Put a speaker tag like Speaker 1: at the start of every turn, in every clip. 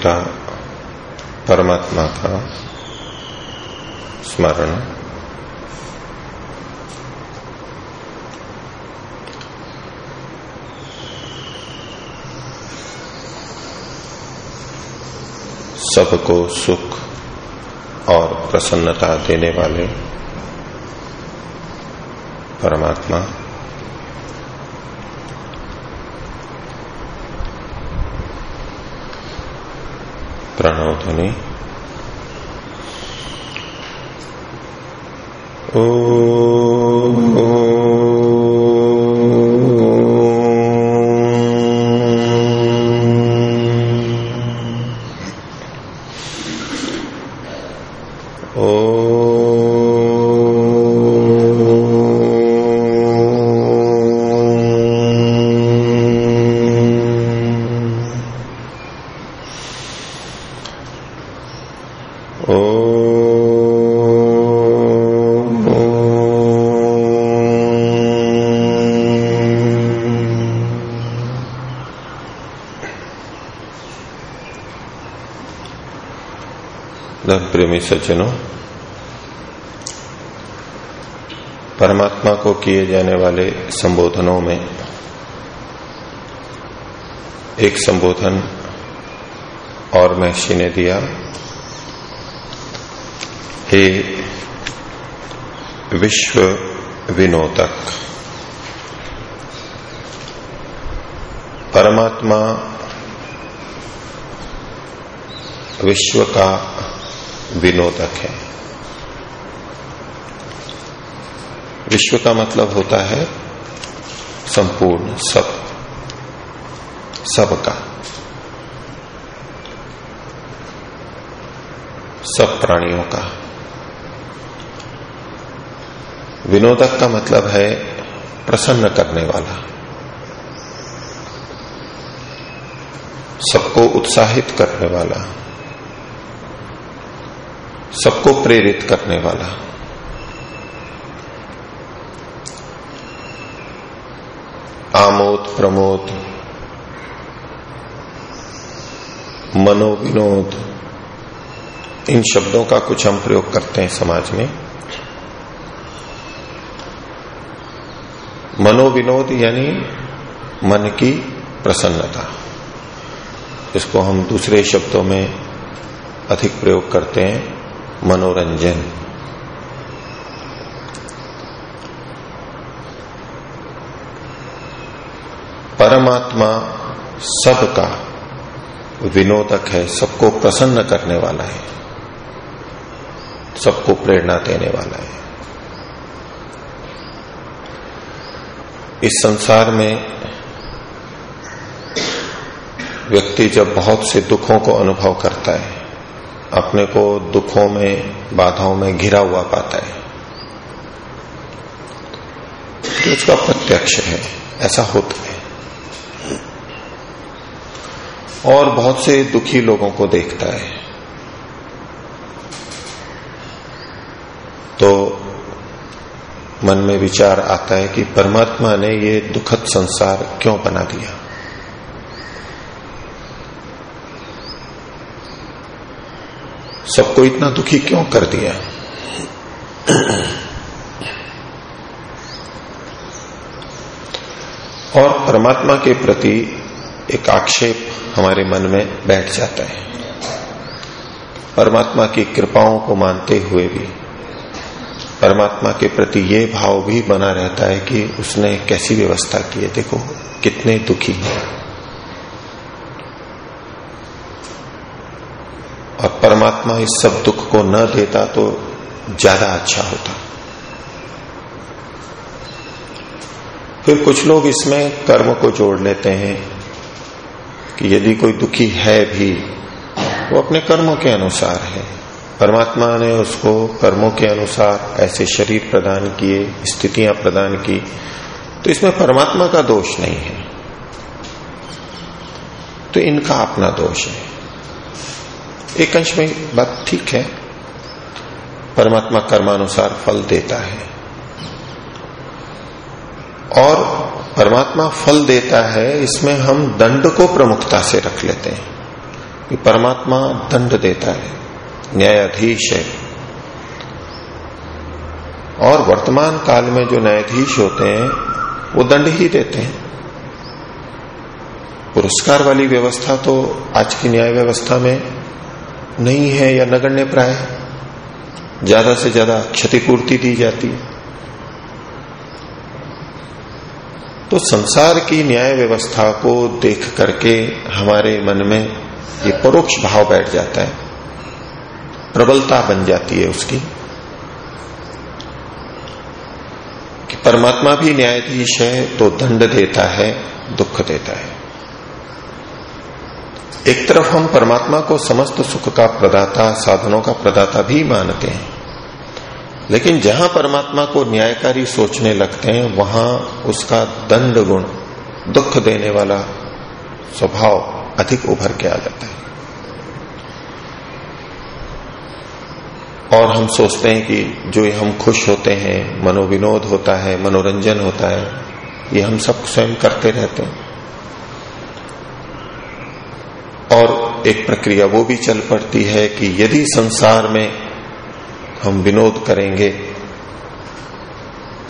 Speaker 1: का परमात्मा का स्मरण। सबको सुख और प्रसन्नता देने वाले परमात्मा। प्रणव ध्वनि ओ प्रेमी सज्जनों, परमात्मा को किए जाने वाले संबोधनों में एक संबोधन और महर्षि ने दिया, हे विश्व विनोदक, परमात्मा विश्व का विनोदक है। विश्व का मतलब होता है संपूर्ण, सब, सबका। सब प्राणियों का। विनोदक का मतलब है प्रसन्न करने वाला। सबको उत्साहित करने वाला। सबको प्रेरित करने वाला। आमोद प्रमोद, मनोविनोद, इन शब्दों का कुछ हम प्रयोग करते हैं समाज में। मनोविनोद यानी मन की प्रसन्नता। इसको हम दूसरे शब्दों में अधिक प्रयोग करते हैं। मनोरंजन। परमात्मा सबका विनोदक है, सबको प्रसन्न करने वाला है, सबको प्रेरणा देने वाला है। इस संसार में व्यक्ति जब बहुत से दुखों को अनुभव करता है अपने को दुखों में, बाधाओं में घिरा हुआ पाता है। तो उसका प्रत्यक्ष है, ऐसा होता है। और बहुत से दुखी लोगों को देखता है। तो मन में विचार आता है कि परमात्मा ने ये दुखद संसार क्यों बना दिया? सबको इतना दुखी क्यों कर दिया? और परमात्मा के प्रति एक आक्षेप हमारे मन में बैठ जाता है। परमात्मा की कृपाओं को मानते हुए भी, परमात्मा के प्रति ये भाव भी बना रहता है कि उसने कैसी व्यवस्था की है। देखो, कितने दुखी हैं। और परमात्मा इस सब दुख को न देता तो ज़्यादा अच्छा होता। फिर कुछ लोग इसमें कर्म को जोड़ लेते हैं कि यदि कोई दुखी है भी, वो अपने कर्मों के अनुसार है। परमात्मा ने उसको कर्मों के अनुसार ऐसे शरीर प्रदान किए, स्थितियाँ प्रदान की तो इसमें परमात्मा का दोष नहीं है। तो इनका अपना दोष है। एक अंश में बात ठीक है। परमात्मा कर्मानुसार फल देता है। और परमात्मा फल देता है, इसमें हम दंड को प्रमुखता से रख लेते हैं। कि परमात्मा दंड देता है, न्यायाधीश है। और वर्तमान काल में जो न्यायाधीश होते हैं, वो दंड ही देते हैं। पुरस्कार वाली व्यवस्था तो आज की न्याय व्यवस्था में नहीं है या नगण्य प्राय, ज़्यादा से ज़्यादा क्षतिपूर्ति दी जाती है। तो संसार की न्याय व्यवस्था को देख करके हमारे मन में ये परोक्ष भाव बैठ जाता है, प्रबलता बन जाती है उसकी, कि परमात्मा भी न्यायाधीश है तो दंड देता है, दुख देता है। एक तरफ़ हम परमात्मा को समस्त सुख का प्रदाता, साधनों का प्रदाता भी मानते हैं। लेकिन जहाँ परमात्मा को न्यायकारी सोचने लगते हैं, वहाँ उसका दंड गुण, दुख देने वाला स्वभाव अधिक उभर के आ जाता है। और हम सोचते हैं कि जो हम खुश होते हैं, मनोविनोद होता है, मनोरंजन होता है, ये हम सब स्वयं करते रहते हैं। और एक प्रक्रिया वो भी चल पड़ती है कि यदि संसार में हम विनोद करेंगे,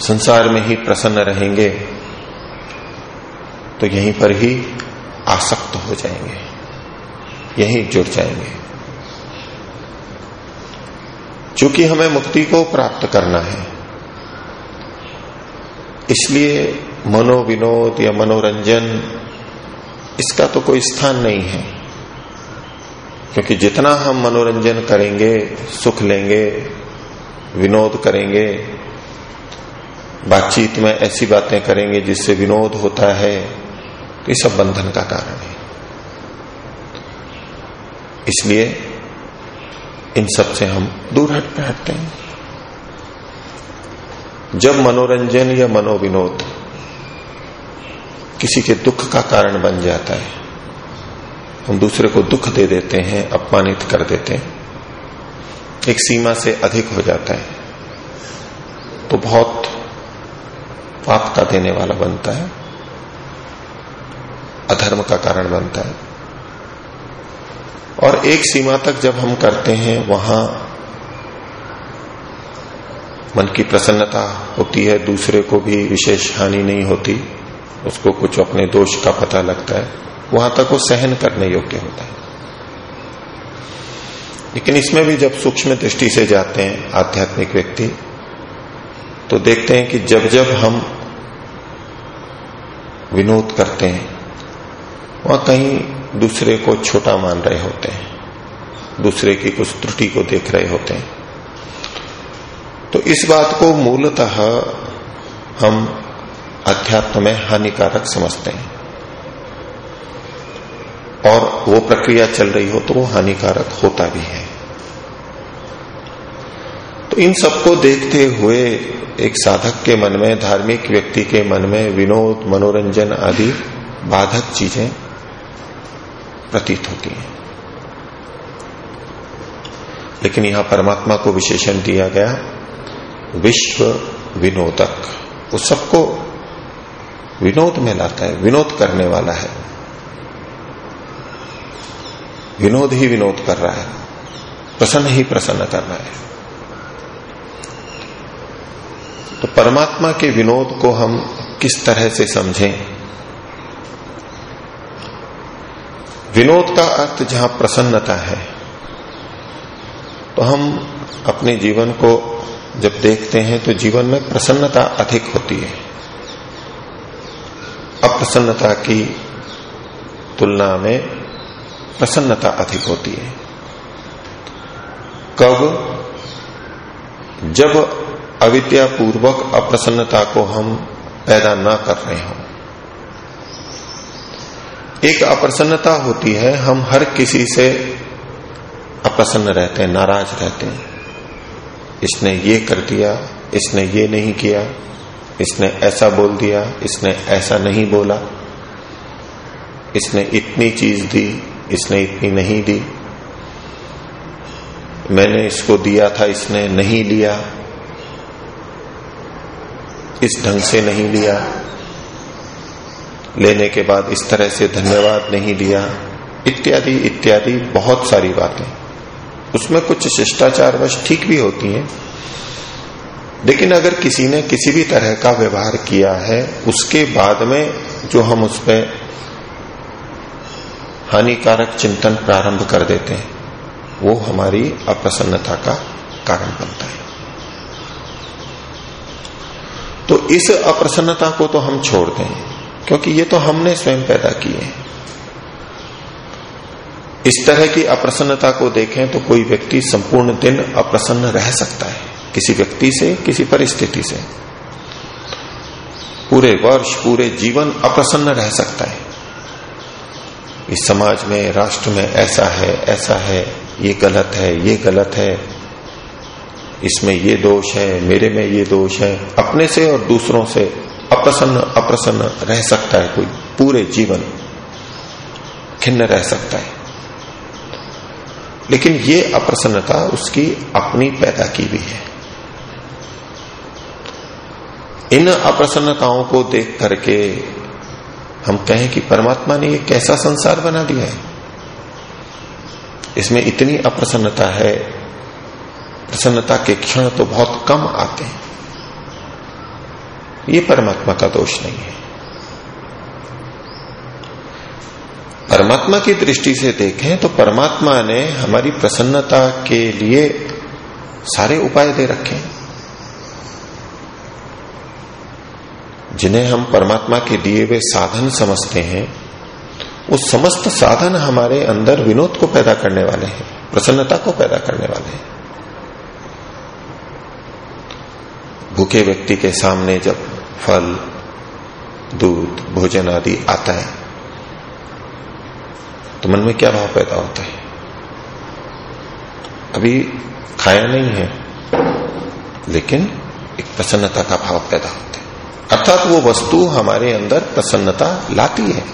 Speaker 1: संसार में ही प्रसन्न रहेंगे तो यहीं पर ही आसक्त हो जाएँगे, यहीं जुड़ जाएँगे। चूँकि हमें मुक्ति को प्राप्त करना है, इसलिए मनोविनोद या मनोरंजन, इसका तो कोई स्थान नहीं है। क्योंकि जितना हम मनोरंजन करेंगे, सुख लेंगे, विनोद करेंगे, बातचीत में ऐसी बातें करेंगे जिससे विनोद होता है तो ये सब बंधन का कारण है। इसलिए इन सबसे हम दूर हट बैठते हैं। जब मनोरंजन या मनोविनोद किसी के दुख का कारण बन जाता है हम दूसरे को दुख दे देते हैं, अपमानित कर देते हैं। एक सीमा से अधिक हो जाता है। तो बहुत पाप का देने वाला बनता है। अधर्म का कारण बनता है। और एक सीमा तक जब हम करते हैं, वहाँ मन की प्रसन्नता होती है, दूसरे को भी विशेष हानि नहीं होती, उसको कुछ अपने दोष का पता लगता है। वहाँ तक वो सहन करने योग्य होता है। लेकिन इसमें भी जब सूक्ष्म दृष्टि से जाते हैं आध्यात्मिक व्यक्ति तो देखते हैं कि जब जब हम विनोद करते हैं, वहाँ कहीं दूसरे को छोटा मान रहे होते हैं, दूसरे की कुछ त्रुटि को देख रहे होते हैं। तो इस बात को मूलतः हम अध्यात्म में हानिकारक समझते हैं। और वो प्रक्रिया चल रही हो तो वो हानिकारक होता भी है। तो इन सबको देखते हुए एक साधक के मन में, धार्मिक व्यक्ति के मन में विनोद, मनोरंजन आदि बाधक चीज़ें प्रतीत होती हैं। लेकिन यहाँ परमात्मा को विशेषण दिया गया, विश्व विनोदक। वो सबको विनोद में लाता है, विनोद करने वाला है। विनोद ही विनोद कर रहा है, प्रसन्न ही प्रसन्न कर रहा है। तो परमात्मा के विनोद को हम किस तरह से समझें? विनोद का अर्थ जहाँ प्रसन्नता है तो हम अपने जीवन को जब देखते हैं तो जीवन में प्रसन्नता अधिक होती है। अप्रसन्नता की तुलना में प्रसन्नता अधिक होती है। कब? जब अविद्या पूर्वक अप्रसन्नता को हम पैदा ना कर रहे हों। एक अप्रसन्नता होती है, हम हर किसी से अप्रसन्न रहते हैं, नाराज़ रहते हैं। इसने ये कर दिया, इसने ये नहीं किया, इसने ऐसा बोल दिया, इसने ऐसा नहीं बोला, इसने इतनी चीज़ दी इसने इतनी नहीं दी। मैंने इसको दिया था, इसने नहीं लिया। इस ढंग से नहीं लिया। लेने के बाद इस तरह से धन्यवाद नहीं दिया इत्यादि इत्यादि बहुत सारी बातें। उसमें कुछ शिष्टाचारवश ठीक भी होती हैं। लेकिन अगर किसी ने किसी भी तरह का व्यवहार किया है, उसके बाद में जो हम उस पर हानिकारक चिंतन प्रारंभ कर देते हैं। वो हमारी अप्रसन्नता का कारण बनता है। तो इस अप्रसन्नता को तो हम छोड़ दें, क्योंकि ये तो हमने स्वयं पैदा किए हैं। इस तरह की अप्रसन्नता को देखें तो कोई व्यक्ति संपूर्ण दिन अप्रसन्न रह सकता है, किसी व्यक्ति से, किसी परिस्थिति से। पूरे वर्ष, पूरे जीवन अप्रसन्न रह सकता है। इस समाज में, राष्ट्र में ऐसा है ऐसा है, ये गलत है, ये गलत है। इसमें ये दोष है, मेरे में ये दोष है। अपने से और दूसरों से अप्रसन्न अप्रसन्न रह सकता है कोई। पूरे जीवन खिन्न रह सकता है। लेकिन ये अप्रसन्नता उसकी अपनी पैदा की भी है। इन अप्रसन्नताओं को देख करके हम कहें कि परमात्मा ने ये कैसा संसार बना दिया है? इसमें इतनी अप्रसन्नता है। प्रसन्नता के क्षण तो बहुत कम आते हैं। ये परमात्मा का दोष नहीं है। परमात्मा की दृष्टि से देखें तो परमात्मा ने हमारी प्रसन्नता के लिए सारे उपाय दे रखे हैं। जिन्हें हम परमात्मा के दिए हुए साधन समझते हैं वो समस्त साधन हमारे अंदर विनोद को पैदा करने वाले हैं, प्रसन्नता को पैदा करने वाले हैं। भूखे व्यक्ति के सामने जब फल, दूध, भोजन आदि आता है तो मन में क्या भाव पैदा होता है? अभी खाया नहीं है, लेकिन एक प्रसन्नता का भाव पैदा होता अर्थात वो वस्तु हमारे अंदर प्रसन्नता लाती है।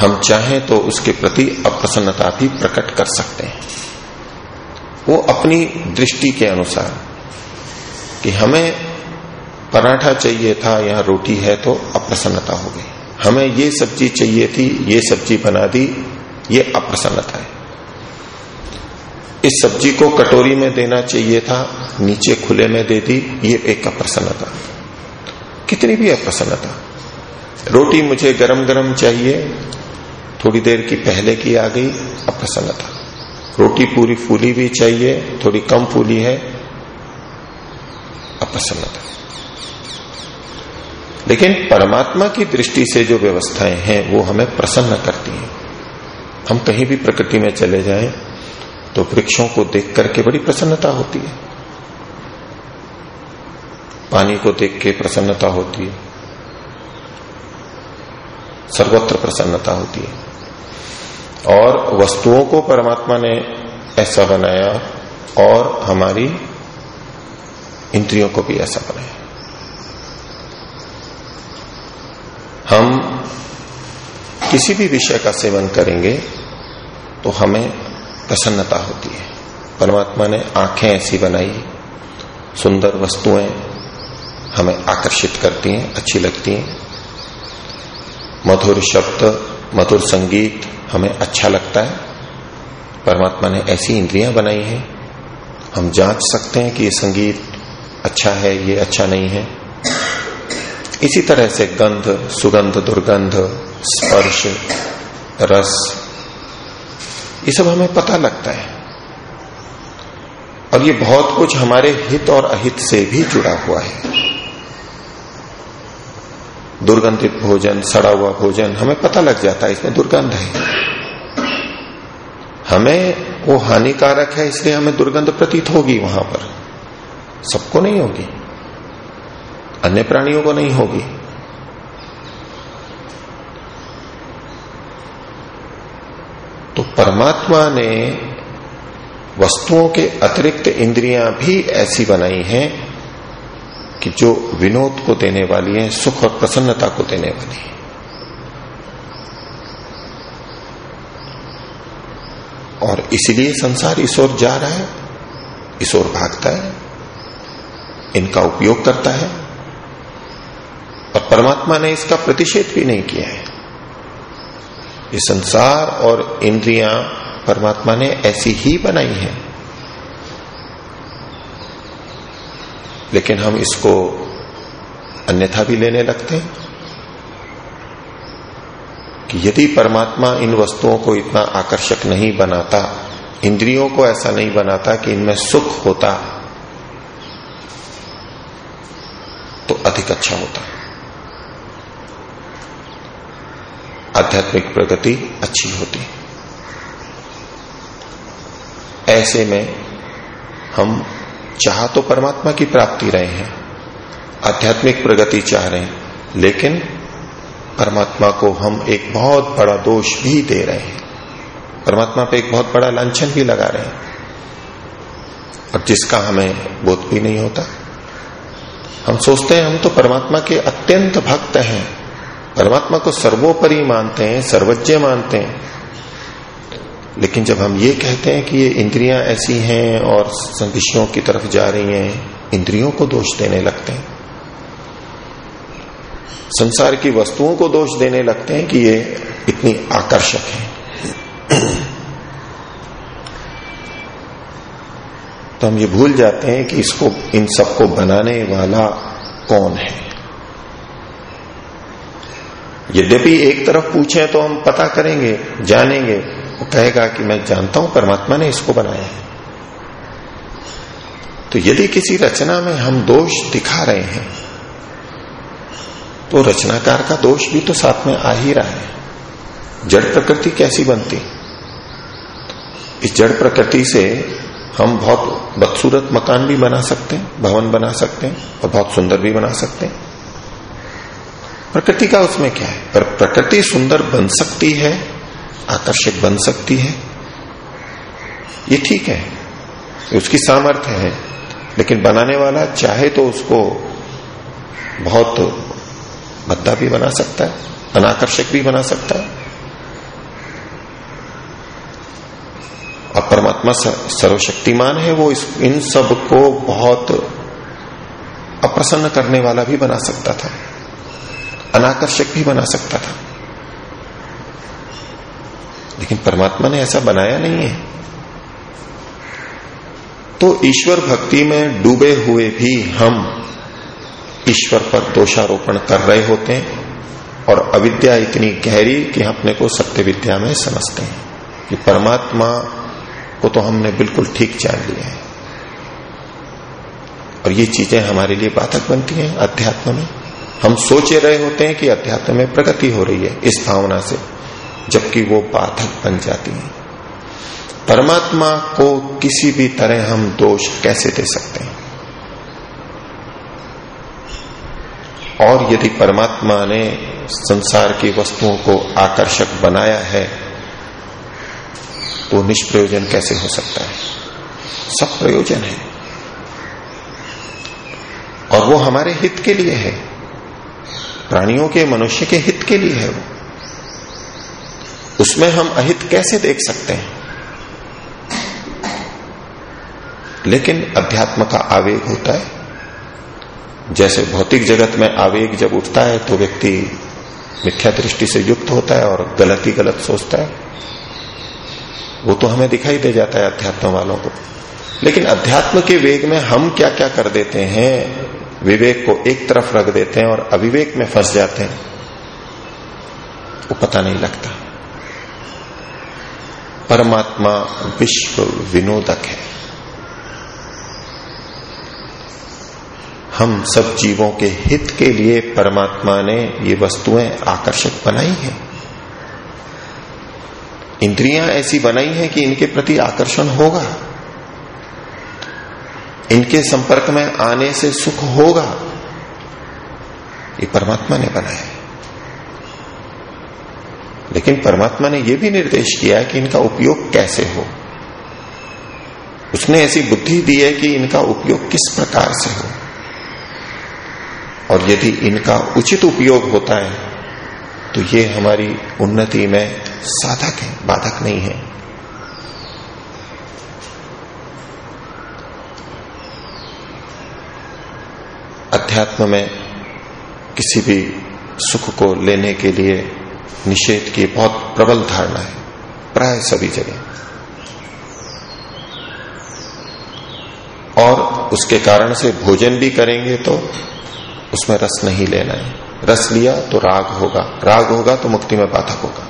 Speaker 1: हम चाहें तो उसके प्रति अप्रसन्नता भी प्रकट कर सकते हैं। वो अपनी दृष्टि के अनुसार कि हमें पराठा चाहिए था या रोटी है तो अप्रसन्नता हो गई। हमें ये सब्ज़ी चाहिए थी, ये सब्ज़ी बना दी, ये अप्रसन्नता है। इस सब्ज़ी को कटोरी में देना चाहिए था, नीचे खुले में दे दी, ये एक अप्रसन्नता। कितनी भी अप्रसन्नता। रोटी मुझे गरम गरम चाहिए, थोड़ी देर की पहले की आ गई, अप्रसन्नता। रोटी पूरी फूली भी चाहिए, थोड़ी कम फूली है, अप्रसन्नता। लेकिन परमात्मा की दृष्टि से जो व्यवस्थाएँ हैं, वो हमें प्रसन्न करती हैं। हम कहीं भी प्रकृति में चले जाएँ तो वृक्षों को देख करके बड़ी प्रसन्नता होती है। पानी को देख के प्रसन्नता होती है। सर्वत्र प्रसन्नता होती है। और वस्तुओं को परमात्मा ने ऐसा बनाया और हमारी इंद्रियों को भी ऐसा बनाया। हम किसी भी विषय का सेवन करेंगे तो हमें प्रसन्नता होती है। परमात्मा ने आँखें ऐसी बनाई, सुंदर वस्तुएँ हमें आकर्षित करती हैं, अच्छी लगती हैं। मधुर शब्द, मधुर संगीत हमें अच्छा लगता है। परमात्मा ने ऐसी इंद्रियाँ बनाई हैं। हम जाँच सकते हैं कि ये संगीत अच्छा है, ये अच्छा नहीं है। इसी तरह से गंध, सुगंध, दुर्गंध, स्पर्श, रस ये सब हमें पता लगता है। और ये बहुत कुछ हमारे हित और अहित से भी जुड़ा हुआ है। दुर्गंधित भोजन, सड़ा हुआ भोजन हमें पता लग जाता है, इसमें दुर्गंध है। हमें वो हानिकारक है, इसलिए हमें दुर्गंध प्रतीत होगी वहाँ पर। सबको नहीं होगी। अन्य प्राणियों को नहीं होगी। परमात्मा ने वस्तुओं के अतिरिक्त इंद्रियाँ भी ऐसी बनाई हैं कि जो विनोद को देने वाली है, सुख और प्रसन्नता को देने वाली है। और इसलिए संसार इस ओर जा रहा है, इस ओर भागता है, इनका उपयोग करता है। और परमात्मा ने इसका प्रतिषेध भी नहीं किया है। ये संसार और इंद्रियाँ परमात्मा ने ऐसी ही बनाई है। लेकिन हम इसको अन्यथा भी लेने लगते हैं कि यदि परमात्मा इन वस्तुओं को इतना आकर्षक नहीं बनाता, इंद्रियों को ऐसा नहीं बनाता कि इनमें सुख होता तो अधिक अच्छा होता। आध्यात्मिक प्रगति अच्छी होती ऐसे में हम चाह तो परमात्मा की प्राप्ति रहे हैं, आध्यात्मिक प्रगति चाह रहे हैं, लेकिन परमात्मा को हम एक बहुत बड़ा दोष भी दे रहे हैं। परमात्मा पे एक बहुत बड़ा लांछन भी लगा रहे हैं। और जिसका हमें बोध भी नहीं होता। हम सोचते हैं हम तो परमात्मा के अत्यंत भक्त हैं। परमात्मा को सर्वोपरि मानते हैं, सर्वज्ञ मानते हैं। लेकिन जब हम ये कहते हैं कि ये इंद्रियाँ ऐसी हैं और विषयों की तरफ़ जा रही हैं, इंद्रियों को दोष देने लगते हैं। संसार की वस्तुओं को दोष देने लगते हैं कि ये इतनी आकर्षक है। तो हम ये भूल जाते हैं कि इसको, इन सबको बनाने वाला कौन है? यद्यपि एक तरफ़ पूछे तो हम पता करेंगे, जानेंगे। कहेगा कि मैं जानता हूँ परमात्मा ने इसको बनाया है। तो यदि किसी रचना में हम दोष दिखा रहे हैं तो रचनाकार का दोष भी तो साथ में आ ही रहा है। जड़ प्रकृति कैसी बनती? इस जड़ प्रकृति से हम बहुत बदसूरत मकान भी बना सकते हैं, भवन बना सकते हैं और बहुत सुंदर भी बना सकते हैं। प्रकृति का उसमें क्या है? पर प्रकृति सुंदर बन सकती है, आकर्षक बन सकती है। ये ठीक है। उसकी सामर्थ्य है। लेकिन बनाने वाला चाहे तो उसको बहुत भद्दा भी बना सकता है, अनाकर्षक भी बना सकता है। और परमात्मा सर्वशक्तिमान है, वो इस, इन सबको बहुत अप्रसन्न करने वाला भी बना सकता था। अनाकर्षक भी बना सकता था। लेकिन परमात्मा ने ऐसा बनाया नहीं है। तो ईश्वर भक्ति में डूबे हुए भी हम ईश्वर पर दोषारोपण कर रहे होते हैं और अविद्या इतनी गहरी कि हम अपने को सत्य विद्या में समझते हैं कि परमात्मा को तो हमने बिल्कुल ठीक जान लिया है। और ये चीज़ें हमारे लिए बाधक बनती हैं अध्यात्म में। हम सोचे रहे होते हैं कि अध्यात्म में प्रगति हो रही है इस भावना से, जबकि वो बाधक बन जाती है। परमात्मा को किसी भी तरह हम दोष कैसे दे सकते हैं? और यदि परमात्मा ने संसार की वस्तुओं को आकर्षक बनाया है तो निष्प्रयोजन कैसे हो सकता है? सब प्रयोजन है। और वो हमारे हित के लिए है। प्राणियों के मनुष्य के हित के लिए है वो। उसमें हम अहित कैसे देख सकते हैं? लेकिन अध्यात्म का आवेग होता है। जैसे भौतिक जगत में आवेग जब उठता है तो व्यक्ति मिथ्या दृष्टि से युक्त होता है और गलत ही गलत सोचता है। वो तो हमें दिखाई दे जाता है अध्यात्म वालों को। लेकिन अध्यात्म के वेग में हम क्या क्या कर देते हैं विवेक को एक तरफ़ रख देते हैं और अविवेक में फंस जाते हैं। वो पता नहीं लगता। परमात्मा विश्व विनोदक है। हम सब जीवों के हित के लिए परमात्मा ने ये वस्तुएँ आकर्षक बनाई हैं। इंद्रियाँ ऐसी बनाई हैं कि इनके प्रति आकर्षण होगा। इनके संपर्क में आने से सुख होगा। ये परमात्मा ने बनाया है। लेकिन परमात्मा ने यह भी निर्देश किया है कि इनका उपयोग कैसे हो। उसने ऐसी बुद्धि दी है कि इनका उपयोग किस प्रकार से हो। और यदि इनका उचित उपयोग होता है तो ये हमारी उन्नति में साधक है, बाधक नहीं है। अध्यात्म में किसी भी सुख को लेने के लिए निषेध की बहुत प्रबल धारणा है। प्राय सभी जगह। और उसके कारण से भोजन भी करेंगे तो उसमें रस नहीं लेना है। रस लिया तो राग होगा। राग होगा तो मुक्ति में बाधक होगा।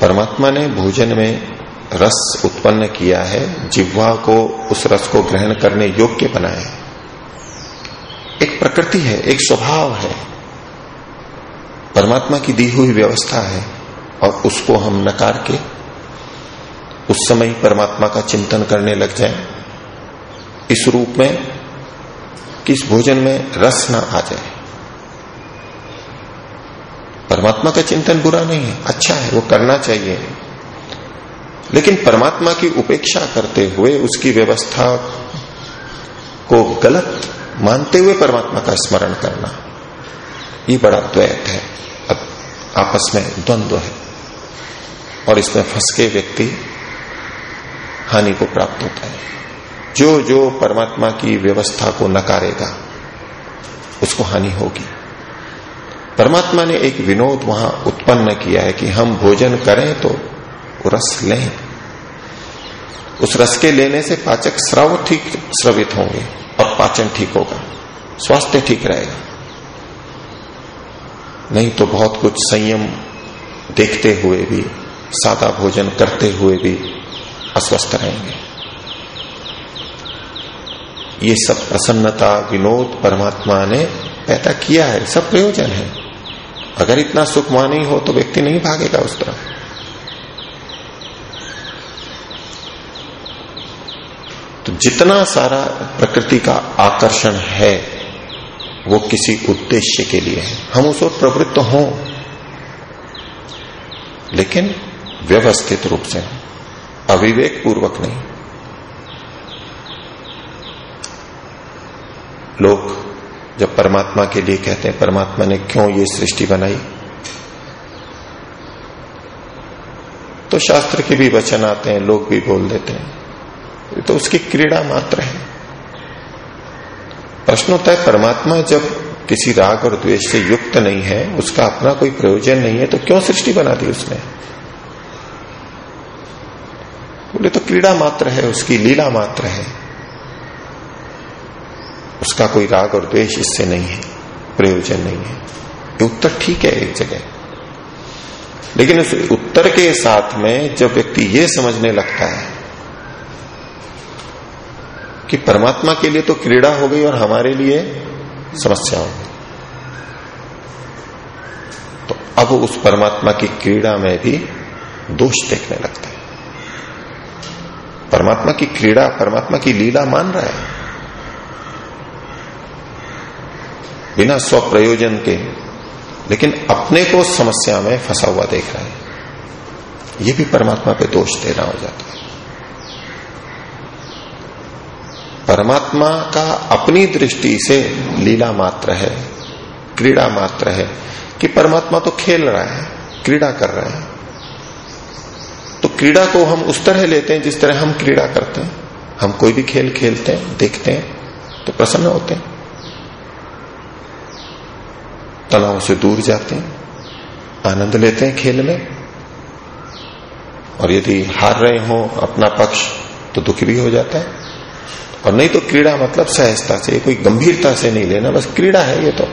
Speaker 1: परमात्मा ने भोजन में रस उत्पन्न किया है, जिह्वा को, उस रस को ग्रहण करने योग्य बनाया है। एक प्रकृति है, एक स्वभाव है। परमात्मा की दी हुई व्यवस्था है, और उसको हम नकार के उस समय परमात्मा का चिंतन करने लग जाए। इस रूप में कि इस भोजन में रस ना आ जाए। परमात्मा का चिंतन बुरा नहीं है अच्छा है, वो करना चाहिए। लेकिन परमात्मा की उपेक्षा करते हुए उसकी व्यवस्था को गलत मानते हुए परमात्मा का स्मरण करना, ये बड़ा द्वैत है। आपस में द्वंद्व है और इसमें फंस के व्यक्ति हानि को प्राप्त होता है। जो जो परमात्मा की व्यवस्था को नकारेगा, उसको हानि होगी। परमात्मा ने एक विनोद वहाँ उत्पन्न किया है कि हम भोजन करें तो रस लें। उस रस के लेने से पाचक स्राव ठीक स्रवित होंगे और पाचन ठीक होगा। स्वास्थ्य ठीक रहेगा। नहीं तो बहुत कुछ संयम देखते हुए भी, सादा भोजन करते हुए भी अस्वस्थ रहेंगे। ये सब प्रसन्नता, विनोद परमात्मा ने पैदा किया है। सब प्रयोजन है। अगर इतना सुख नहीं हो तो व्यक्ति नहीं भागेगा उस तरफ़। तो जितना सारा प्रकृति का आकर्षण है, वो किसी उद्देश्य के लिए है। हम उस ओर प्रवृत्त हों, लेकिन व्यवस्थित रूप से अविवेक पूर्वक नहीं। लोग जब परमात्मा के लिए कहते हैं, परमात्मा ने क्यों ये सृष्टि बनाई? तो शास्त्र के भी वचन आते हैं, लोग भी बोल देते हैं। तो उसकी क्रीड़ा मात्र है। प्रश्न होता है, परमात्मा जब किसी राग और द्वेष से युक्त नहीं है, उसका अपना कोई प्रयोजन नहीं है तो क्यों सृष्टि बना दी उसने? बोले तो क्रीड़ा मात्र है, उसकी लीला मात्र है। उसका कोई राग और द्वेष इससे नहीं है, प्रयोजन नहीं है। उत्तर ठीक है एक जगह। लेकिन उस उत्तर के साथ में जब व्यक्ति ये समझने लगता है कि परमात्मा के लिए तो क्रीड़ा हो गई और हमारे लिए समस्या हो गई। तो अब उस परमात्मा की क्रीड़ा में भी दोष देखने लगता है। परमात्मा की क्रीड़ा, परमात्मा की लीला मान रहा है। बिना स्व प्रयोजन के, लेकिन अपने को समस्या में फंसा हुआ देख रहा है। यह भी परमात्मा पे दोष देना हो जाता है। परमात्मा का अपनी दृष्टि से लीला मात्र है, क्रीड़ा मात्र है कि परमात्मा तो खेल रहा है, क्रीड़ा कर रहा है। तो क्रीड़ा को हम उस तरह लेते हैं जिस तरह हम क्रीड़ा करते हैं। हम कोई भी खेल खेलते हैं, देखते हैं तो प्रसन्न होते हैं। तनाव से दूर जाते हैं, आनंद लेते हैं खेल में। और यदि हार रहे हो अपना पक्ष तो दुखी भी हो जाता है। और नहीं तो क्रीड़ा मतलब सहजता से, कोई गंभीरता से नहीं लेना, बस क्रीड़ा है ये तो।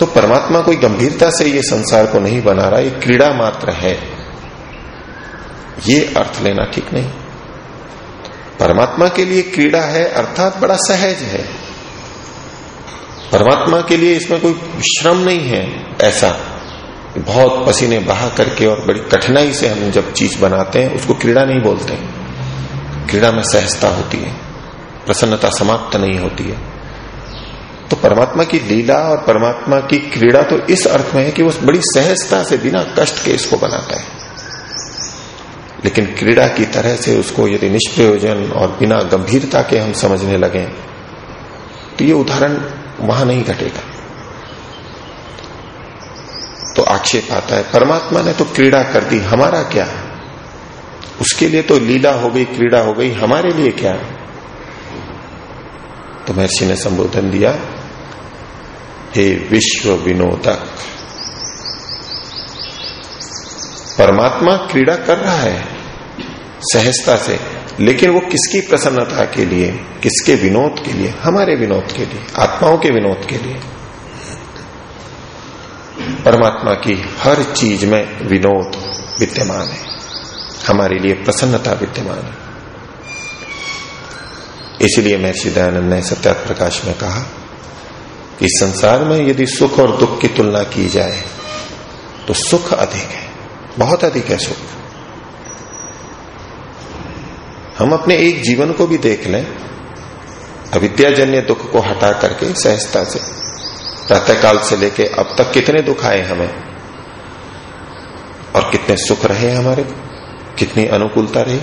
Speaker 1: तो परमात्मा कोई गंभीरता से ये संसार को नहीं बना रहा, ये क्रीड़ा मात्र है। ये अर्थ लेना ठीक नहीं। परमात्मा के लिए क्रीड़ा है, अर्थात बड़ा सहज है। परमात्मा के लिए इसमें कोई श्रम नहीं है, ऐसा। बहुत पसीने बहा करके और बड़ी कठिनाई से हम जब चीज़ बनाते हैं, उसको क्रीड़ा नहीं बोलते। क्रीड़ा में सहजता होती है, प्रसन्नता समाप्त नहीं होती है। तो परमात्मा की लीला और परमात्मा की क्रीड़ा तो इस अर्थ में है कि वो बड़ी सहजता से बिना कष्ट के इसको बनाता है। लेकिन क्रीड़ा की तरह से उसको यदि निष्प्रयोजन और बिना गंभीरता के हम समझने लगे तो ये उदाहरण वहाँ नहीं घटेगा। तो आक्षेप आता है, परमात्मा ने तो क्रीड़ा कर दी, हमारा क्या उसके लिए तो लीला हो गई, क्रीड़ा हो गई, हमारे लिए क्या? तो महर्षि ने संबोधन दिया, हे विश्व विनोदक, परमात्मा क्रीड़ा कर रहा है, सहजता से, लेकिन वो किसकी प्रसन्नता के लिए, किसके विनोद के लिए? हमारे विनोद के लिए, आत्माओं के विनोद के लिए. परमात्मा की हर चीज़ में विनोद विद्यमान है। हमारे लिए प्रसन्नता विद्यमान है। इसलिए महर्षि दयानंद ने सत्यात प्रकाश में कहा कि संसार में यदि सुख और दुख की तुलना की जाए तो सुख अधिक है, बहुत अधिक है सुख। हम अपने एक जीवन को भी देख लें, अविद्याजन्य दुख को हटा करके सहजता से, प्रातःकाल से लेके अब तक कितने दुख आए हमें, और कितने सुख रहे हमारे कितनी अनुकूलता रही?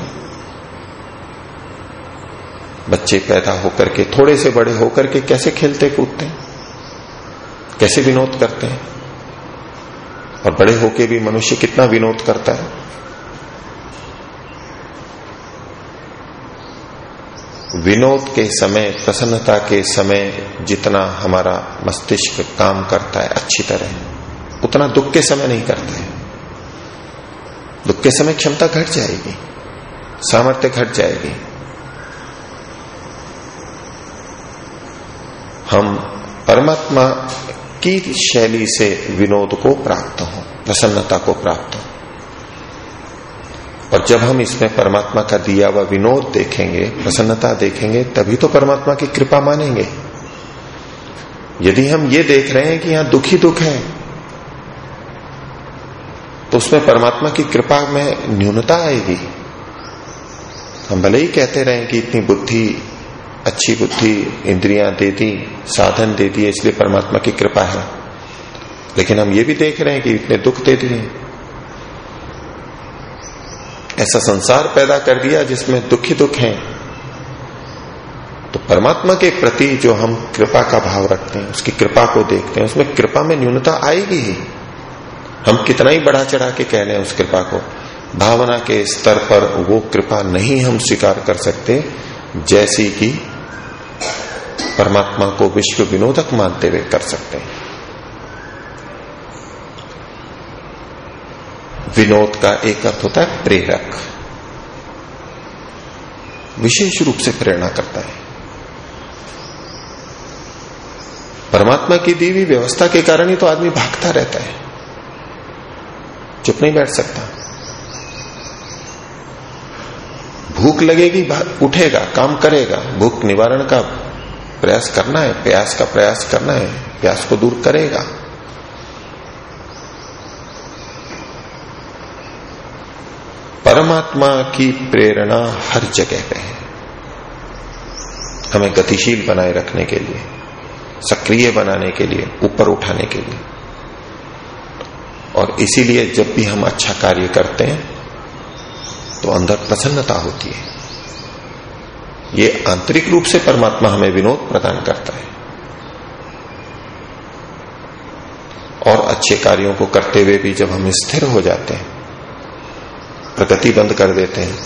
Speaker 1: बच्चे पैदा होकर के, थोड़े से बड़े होकर के कैसे खेलते कूदते हैं? कैसे विनोद करते हैं? और बड़े होके भी मनुष्य कितना विनोद करता है? विनोद के समय, प्रसन्नता के समय जितना हमारा मस्तिष्क काम करता है, अच्छी तरह। उतना दुख के समय नहीं करता है। दुख के समय क्षमता घट जाएगी, सामर्थ्य घट जाएगी। हम परमात्मा की शैली से विनोद को प्राप्त हो, प्रसन्नता को प्राप्त हो। और जब हम इसमें परमात्मा का दिया हुआ विनोद देखेंगे, प्रसन्नता देखेंगे, तभी तो परमात्मा की कृपा मानेंगे। यदि हम ये देख रहे हैं कि यहाँ दुखी दुख है तो उसमें परमात्मा की कृपा में न्यूनता आएगी। हम भले ही कहते रहे कि इतनी बुद्धि, अच्छी बुद्धि, इंद्रियाँ दे दी साधन दे दिए इसलिए परमात्मा की कृपा है। लेकिन हम ये भी देख रहे हैं कि इतने दुख दे दिए। ऐसा संसार पैदा कर दिया जिसमें दुखी दुख हैं। तो परमात्मा के प्रति जो हम कृपा का भाव रखते हैं, उसकी कृपा को देखते हैं, उसमें कृपा में न्यूनता आएगी ही। हम कितना ही बढ़ा चढ़ा के कह हैं उस कृपा को, भावना के स्तर पर वो कृपा नहीं हम स्वीकार कर सकते जैसी कि परमात्मा को विश्व विनोदक मानते हुए कर सकते हैं। विनोद का एक अर्थ होता है प्रेरक। विशेष रूप से प्रेरणा करता है। परमात्मा की दी हुई व्यवस्था के कारण ही तो आदमी भागता रहता है। चुप नहीं बैठ सकता। भूख लगेगी उठेगा, काम करेगा। भूख निवारण का प्रयास करना है प्यास का प्रयास करना है प्यास को दूर करेगा। परमात्मा की प्रेरणा हर जगह पे है। हमें गतिशील बनाए रखने के लिए, सक्रिय बनाने के लिए, ऊपर उठाने के लिए। और इसीलिए जब भी हम अच्छा कार्य करते हैं तो अंदर प्रसन्नता होती है। ये आंतरिक रूप से परमात्मा हमें विनोद प्रदान करता है। और अच्छे कार्यों को करते हुए भी जब हम स्थिर हो जाते हैं, प्रगति बंद कर देते हैं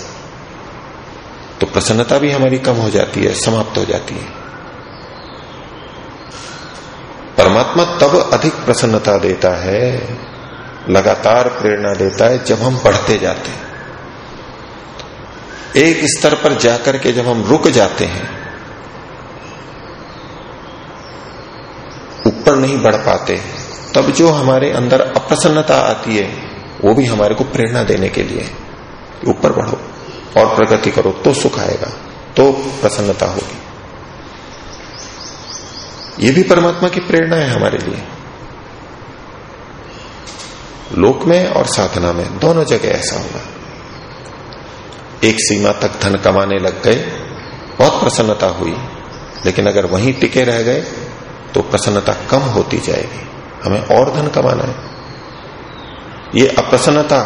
Speaker 1: तो प्रसन्नता भी हमारी कम हो जाती है, समाप्त हो जाती है। परमात्मा तब अधिक प्रसन्नता देता है लगातार प्रेरणा देता है जब हम बढ़ते जाते हैं। एक स्तर पर जाकर के जब हम रुक जाते हैं, ऊपर नहीं बढ़ पाते, तब जो हमारे अंदर अप्रसन्नता आती है, वो भी हमारे को प्रेरणा देने के लिए ऊपर बढ़ो और प्रगति करो तो सुख आएगा तो प्रसन्नता होगी। ये भी परमात्मा की प्रेरणा है हमारे लिए। लोक में और साधना में, दोनों जगह ऐसा होगा। एक सीमा तक धन कमाने लग गए, बहुत प्रसन्नता हुई, लेकिन अगर वहीं टिके रह गए तो प्रसन्नता कम होती जाएगी। हमें और धन कमाना है। ये अप्रसन्नता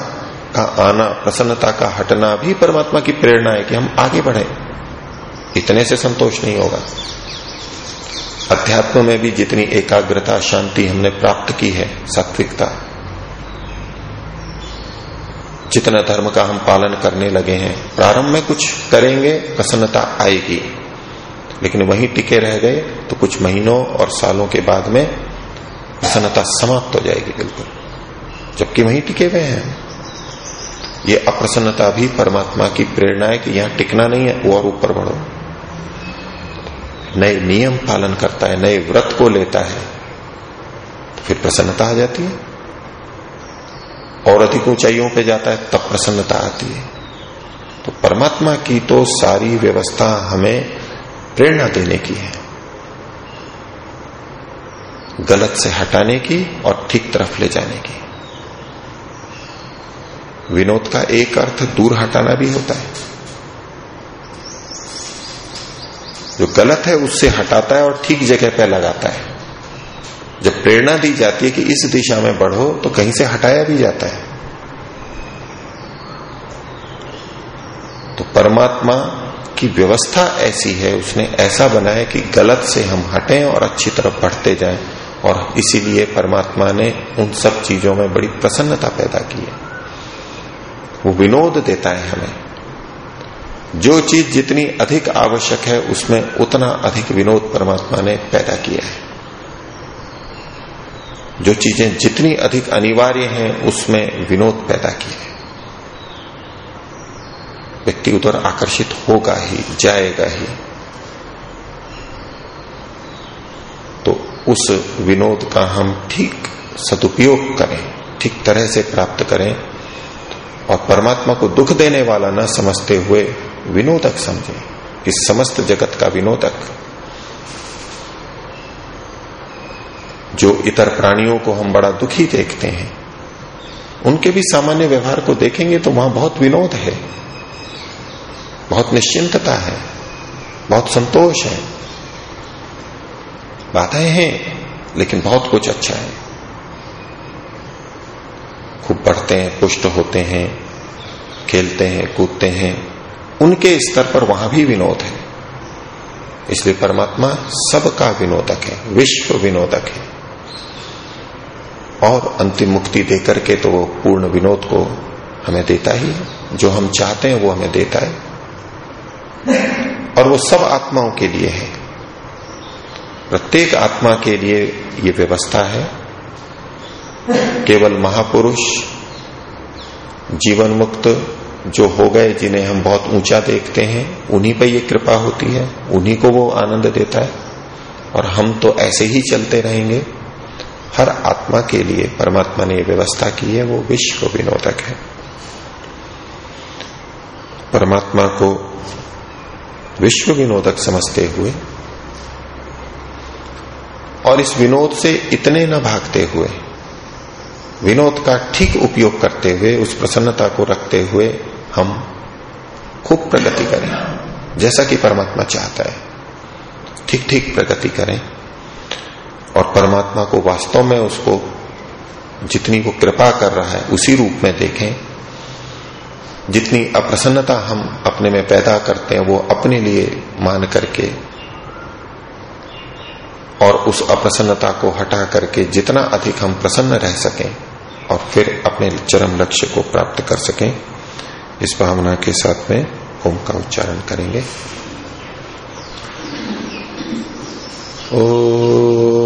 Speaker 1: का आना, प्रसन्नता का हटना भी परमात्मा की प्रेरणा है कि हम आगे बढ़े। इतने से संतोष नहीं होगा। अध्यात्म में भी जितनी एकाग्रता, शांति हमने प्राप्त की है, सात्विकता जितना धर्म का हम पालन करने लगे हैं, प्रारंभ में कुछ करेंगे, प्रसन्नता आएगी। लेकिन वहीं टिके रह गए तो कुछ महीनों और सालों के बाद में प्रसन्नता समाप्त हो जाएगी बिल्कुल। जबकि वहीं टिके हुए हैं। ये अप्रसन्नता भी परमात्मा की प्रेरणा है कि यहाँ टिकना नहीं है और ऊपर बढ़ो। नए नियम पालन करता है, नए व्रत को लेता है तो फिर प्रसन्नता आ जाती है। और अधिक ऊंचाइयों पे जाता है, तब प्रसन्नता आती है। तो परमात्मा की तो सारी व्यवस्था हमें प्रेरणा देने की है। गलत से हटाने की और ठीक तरफ़ ले जाने की। विनोद का एक अर्थ दूर हटाना भी होता है। जो गलत है, उससे हटाता है और ठीक जगह पर लगाता है। जब प्रेरणा दी जाती है कि इस दिशा में बढ़ो तो कहीं से हटाया भी जाता है। तो परमात्मा की व्यवस्था ऐसी है, उसने ऐसा बनाया कि गलत से हम हटें और अच्छी तरफ़ बढ़ते जाएँ, और इसीलिए परमात्मा ने उन सब चीज़ों में बड़ी प्रसन्नता पैदा की है। वो विनोद देता है हमें। जो चीज़ जितनी अधिक आवश्यक है, उसमें उतना अधिक विनोद परमात्मा ने पैदा किया है। जो चीज़ें जितनी अधिक अनिवार्य हैं, उसमें विनोद पैदा किया है। व्यक्ति उधर आकर्षित होगा ही, जाएगा ही। तो उस विनोद का हम ठीक सदुपयोग करें, ठीक तरह से प्राप्त करें और परमात्मा को दुख देने वाला न समझते हुए विनोदक समझे। इस समस्त जगत का विनोदक जो इतर प्राणियों को हम बड़ा दुखी देखते हैं, उनके भी सामान्य व्यवहार को देखेंगे तो वहाँ बहुत विनोद है, बहुत निश्चिंतता है, बहुत संतोष है। बाधाएँ हैं, लेकिन बहुत कुछ अच्छा है। खूब बढ़ते हैं, पुष्ट होते हैं, खेलते हैं, कूदते हैं, उनके स्तर पर वहाँ भी विनोद है। इसलिए परमात्मा सबका विनोदक है, विश्व विनोदक है। और अंतिम मुक्ति देकर के तो वो पूर्ण विनोद को हमें देता ही है। जो हम चाहते हैं वो हमें देता है। और वो सब आत्माओं के लिए है। प्रत्येक आत्मा के लिए ये व्यवस्था है। केवल महापुरुष, जीवन मुक्त जो हो गए, जिन्हें हम बहुत ऊँचा देखते हैं, उन्हीं पर ये कृपा होती है। उन्हीं को वो आनंद देता है। और हम तो ऐसे ही चलते रहेंगे। हर आत्मा के लिए परमात्मा ने व्यवस्था की है, वो विश्व विनोदक है। परमात्मा को विश्व विनोदक समझते हुए और इस विनोद से इतने न भागते हुए, विनोद का ठीक उपयोग करते हुए, उस प्रसन्नता को रखते हुए हम खूब प्रगति करें। जैसा कि परमात्मा चाहता है ठीक ठीक प्रगति करें। और परमात्मा को वास्तव में उसको जितनी वो कृपा कर रहा है, उसी रूप में देखें। जितनी अप्रसन्नता हम अपने में पैदा करते हैं, वो अपने लिए मान करके और उस अप्रसन्नता को हटा करके जितना अधिक हम प्रसन्न रह सकें और फिर अपने चरम लक्ष्य को प्राप्त कर सकें, इस भावना के साथ में ओम का उच्चारण करेंगे। ओ